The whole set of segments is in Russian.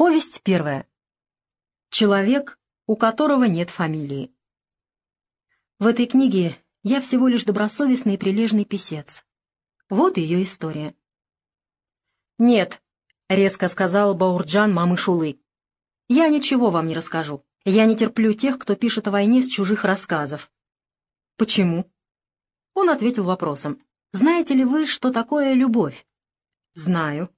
Повесть первая. Человек, у которого нет фамилии. В этой книге я всего лишь добросовестный и прилежный писец. Вот ее история. «Нет», — резко сказал Баурджан мамы Шулы. «Я ничего вам не расскажу. Я не терплю тех, кто пишет о войне с чужих рассказов». «Почему?» Он ответил вопросом. «Знаете ли вы, что такое любовь?» «Знаю».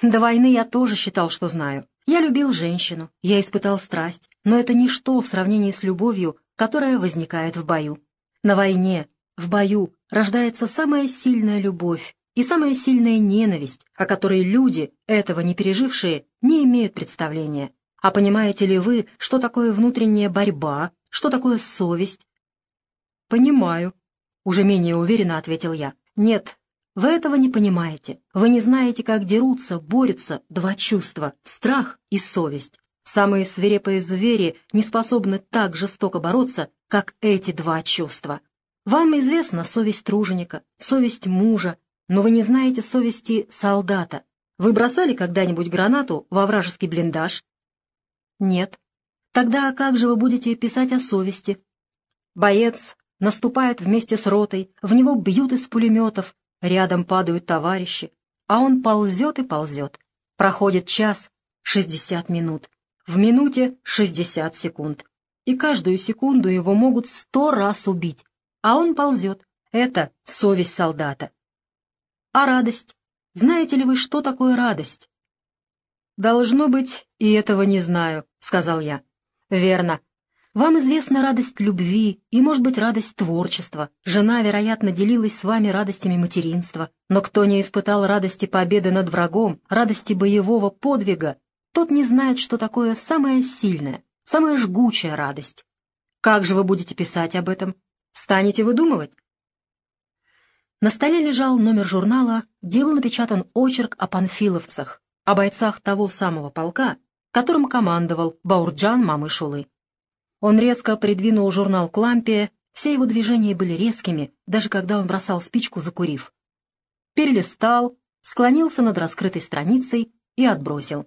До войны я тоже считал, что знаю. Я любил женщину, я испытал страсть, но это ничто в сравнении с любовью, которая возникает в бою. На войне, в бою, рождается самая сильная любовь и самая сильная ненависть, о которой люди, этого не пережившие, не имеют представления. А понимаете ли вы, что такое внутренняя борьба, что такое совесть? «Понимаю», — уже менее уверенно ответил я. «Нет, вы этого не понимаете. Вы не знаете, как дерутся, борются два чувства — страх и совесть. Самые свирепые звери не способны так жестоко бороться, как эти два чувства. Вам известна совесть труженика, совесть мужа, но вы не знаете совести солдата. Вы бросали когда-нибудь гранату во вражеский блиндаж? Нет. Тогда как же вы будете писать о совести? Боец наступает вместе с ротой, в него бьют из пулеметов, Рядом падают товарищи, а он ползет и ползет. Проходит час, шестьдесят минут. В минуте шестьдесят секунд. И каждую секунду его могут сто раз убить. А он ползет. Это совесть солдата. А радость? Знаете ли вы, что такое радость? «Должно быть, и этого не знаю», — сказал я. «Верно. Вам известна радость любви и, может быть, радость творчества. Жена, вероятно, делилась с вами радостями материнства. Но кто не испытал радости победы над врагом, радости боевого подвига, тот не знает, что такое самая сильная, самая жгучая радость. Как же вы будете писать об этом? Станете выдумывать? На столе лежал номер журнала, где был напечатан очерк о панфиловцах, о бойцах того самого полка, которым командовал Баурджан Мамышулы. Он резко придвинул журнал к лампе, все его движения были резкими, даже когда он бросал спичку, закурив. Перелистал, склонился над раскрытой страницей и отбросил.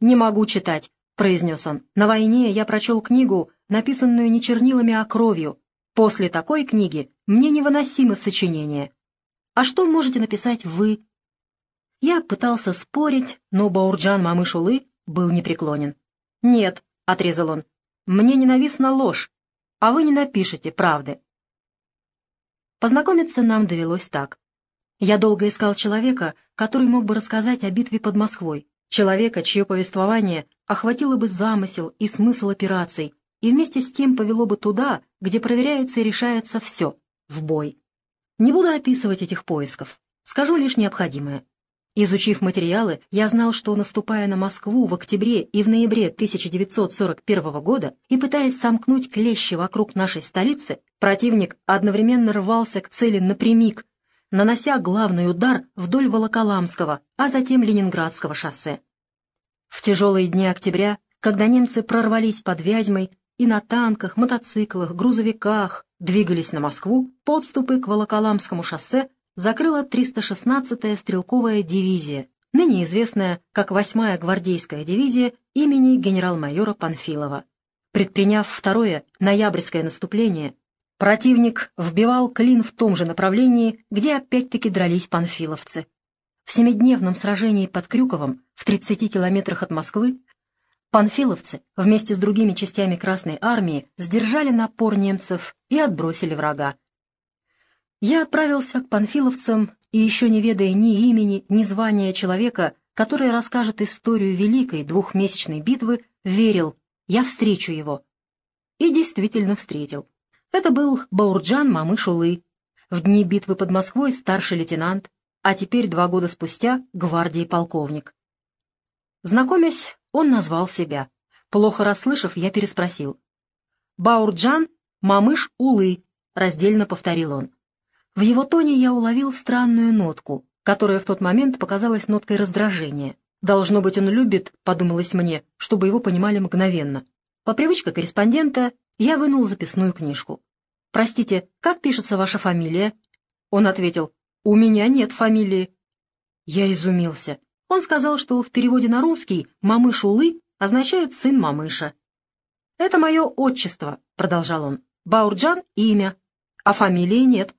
«Не могу читать», — произнес он. «На войне я прочел книгу, написанную не чернилами, а кровью. После такой книги мне невыносимо сочинение. А что можете написать вы?» Я пытался спорить, но Баурджан Мамышулы был непреклонен. «Нет», — отрезал он, мне ненавистна ложь, а вы не напишете правды. Познакомиться нам довелось так. Я долго искал человека, который мог бы рассказать о битве под Москвой, человека, чье повествование охватило бы замысел и смысл операций, и вместе с тем повело бы туда, где проверяется и решается все — в бой. Не буду описывать этих поисков, скажу лишь необходимое. Изучив материалы, я знал, что, наступая на Москву в октябре и в ноябре 1941 года и пытаясь сомкнуть клещи вокруг нашей столицы, противник одновременно рвался к цели напрямик, нанося главный удар вдоль Волоколамского, а затем Ленинградского шоссе. В тяжелые дни октября, когда немцы прорвались под Вязьмой и на танках, мотоциклах, грузовиках двигались на Москву, подступы к Волоколамскому шоссе закрыла 316-я стрелковая дивизия, ныне известная как 8-я гвардейская дивизия имени генерал-майора Панфилова. Предприняв второе ноябрьское наступление, противник вбивал клин в том же направлении, где опять-таки дрались панфиловцы. В семидневном сражении под Крюковом, в 30 километрах от Москвы, панфиловцы вместе с другими частями Красной Армии сдержали напор немцев и отбросили врага. Я отправился к панфиловцам и, еще не ведая ни имени, ни звания человека, который расскажет историю великой двухмесячной битвы, верил, я встречу его. И действительно встретил. Это был Баурджан Мамышулы, в дни битвы под Москвой старший лейтенант, а теперь два года спустя гвардии полковник. Знакомясь, он назвал себя. Плохо расслышав, я переспросил. «Баурджан Мамыш Улы», — раздельно повторил он. В его тоне я уловил странную нотку, которая в тот момент показалась ноткой раздражения. «Должно быть, он любит», — подумалось мне, чтобы его понимали мгновенно. По привычке корреспондента я вынул записную книжку. «Простите, как пишется ваша фамилия?» Он ответил, «У меня нет фамилии». Я изумился. Он сказал, что в переводе на русский «мамыш-улы» означает «сын мамыша». «Это мое отчество», — продолжал он. «Баурджан — имя, а фамилии нет».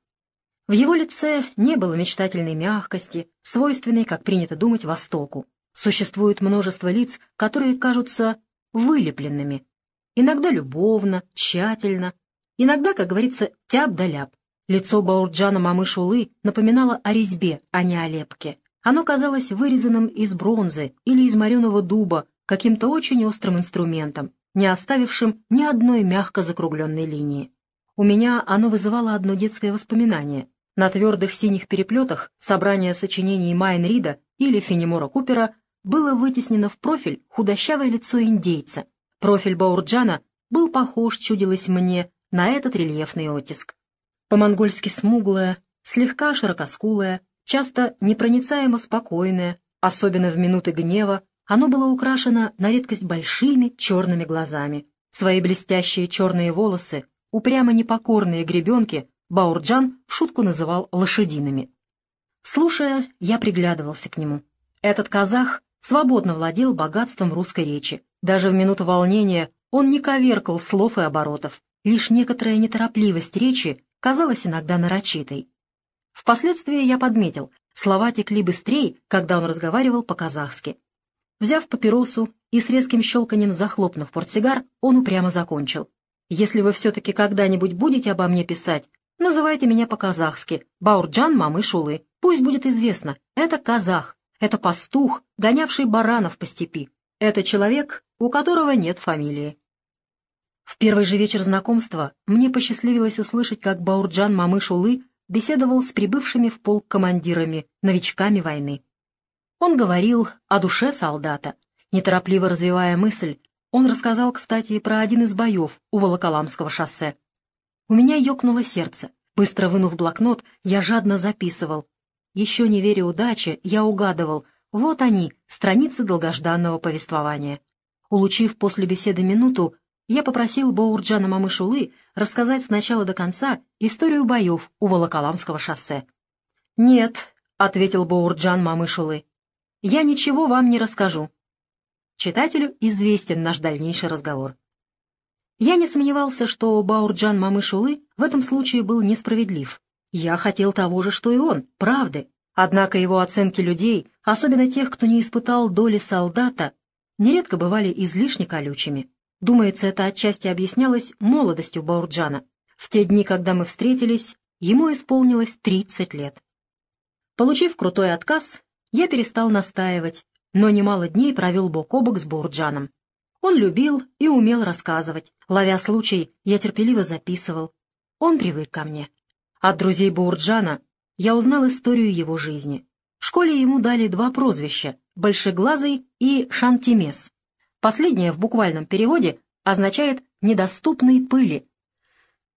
В его лице не было мечтательной мягкости, свойственной, как принято думать, Востоку. Существует множество лиц, которые кажутся вылепленными. Иногда любовно, тщательно, иногда, как говорится, тяп да ляп. Лицо Баурджана Мамышулы напоминало о резьбе, а не о лепке. Оно казалось вырезанным из бронзы или из мореного дуба, каким-то очень острым инструментом, не оставившим ни одной мягко закругленной линии. У меня оно вызывало одно детское воспоминание. На твердых синих переплетах собрания сочинений Майн Рида или Фенемора Купера было вытеснено в профиль худощавое лицо индейца. Профиль Баурджана был похож, чудилось мне, на этот рельефный оттиск. По-монгольски смуглая, слегка широкоскулая, часто непроницаемо спокойное, особенно в минуты гнева, оно было украшено на редкость большими черными глазами. Свои блестящие черные волосы, упрямо непокорные гребенки, Баурджан в шутку называл лошадиными. Слушая, я приглядывался к нему. Этот казах свободно владел богатством русской речи. Даже в минуту волнения он не коверкал слов и оборотов. Лишь некоторая неторопливость речи казалась иногда нарочитой. Впоследствии я подметил, слова текли быстрее, когда он разговаривал по-казахски. Взяв папиросу и с резким щелканием захлопнув портсигар, он упрямо закончил. «Если вы все-таки когда-нибудь будете обо мне писать, называйте меня по-казахски, Баурджан Мамы Шулы. Пусть будет известно, это казах, это пастух, гонявший баранов по степи. Это человек, у которого нет фамилии». В первый же вечер знакомства мне посчастливилось услышать, как Баурджан Мамы Шулы беседовал с прибывшими в полк командирами, новичками войны. Он говорил о душе солдата. Неторопливо развивая мысль, он рассказал, кстати, про один из боев у Волоколамского шоссе. У меня ёкнуло сердце. Быстро вынув блокнот, я жадно записывал. Еще не веря удаче, я угадывал. Вот они, страницы долгожданного повествования. Улучив после беседы минуту, я попросил Боурджана Мамышулы рассказать с начала до конца историю боев у Волоколамского шоссе. «Нет», — ответил Боурджан Мамышулы, — «я ничего вам не расскажу». Читателю известен наш дальнейший разговор. Я не сомневался, что Баурджан Мамышулы в этом случае был несправедлив. Я хотел того же, что и он, правды. Однако его оценки людей, особенно тех, кто не испытал доли солдата, нередко бывали излишне колючими. Думается, это отчасти объяснялось молодостью Баурджана. В те дни, когда мы встретились, ему исполнилось 30 лет. Получив крутой отказ, я перестал настаивать, но немало дней провел бок о бок с Баурджаном. Он любил и умел рассказывать. Ловя случай, я терпеливо записывал. Он привык ко мне. От друзей Баурджана я узнал историю его жизни. В школе ему дали два прозвища — Большеглазый и Шантимес. Последнее в буквальном переводе означает «недоступный пыли».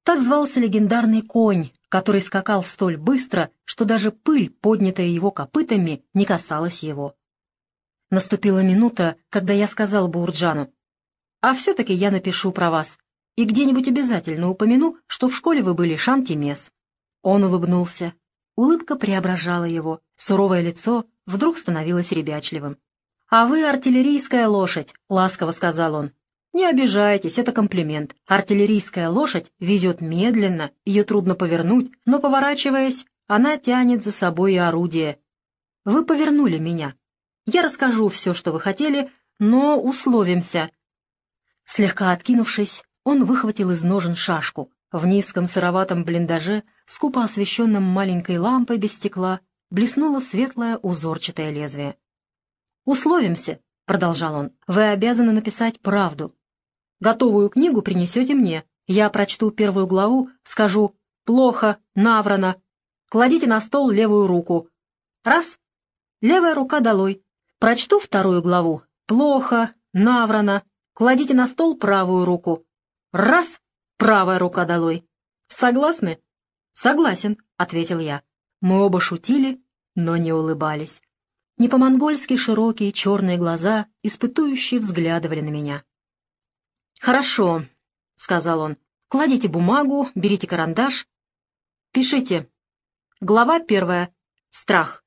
Так звался легендарный конь, который скакал столь быстро, что даже пыль, поднятая его копытами, не касалась его. Наступила минута, когда я сказал Бурджану, «А все-таки я напишу про вас, и где-нибудь обязательно упомяну, что в школе вы были шантимес». Он улыбнулся. Улыбка преображала его, суровое лицо вдруг становилось ребячливым. «А вы артиллерийская лошадь», — ласково сказал он. «Не обижайтесь, это комплимент. Артиллерийская лошадь везет медленно, ее трудно повернуть, но, поворачиваясь, она тянет за собой и орудие. Вы повернули меня. Я расскажу все, что вы хотели, но условимся». Слегка откинувшись, он выхватил из ножен шашку. В низком сыроватом блиндаже, скупо освещенном маленькой лампой без стекла, блеснуло светлое узорчатое лезвие. «Условимся», — продолжал он, — «вы обязаны написать правду. Готовую книгу принесете мне. Я прочту первую главу, скажу «плохо, наврано». Кладите на стол левую руку. Раз. Левая рука долой. Прочту вторую главу. «Плохо, наврано». Кладите на стол правую руку. Раз. Правая рука долой. Согласны? Согласен, — ответил я. Мы оба шутили, но не улыбались. Не по-монгольски широкие черные глаза, испытующие, взглядывали на меня. «Хорошо», — сказал он. «Кладите бумагу, берите карандаш. Пишите. Глава первая. Страх.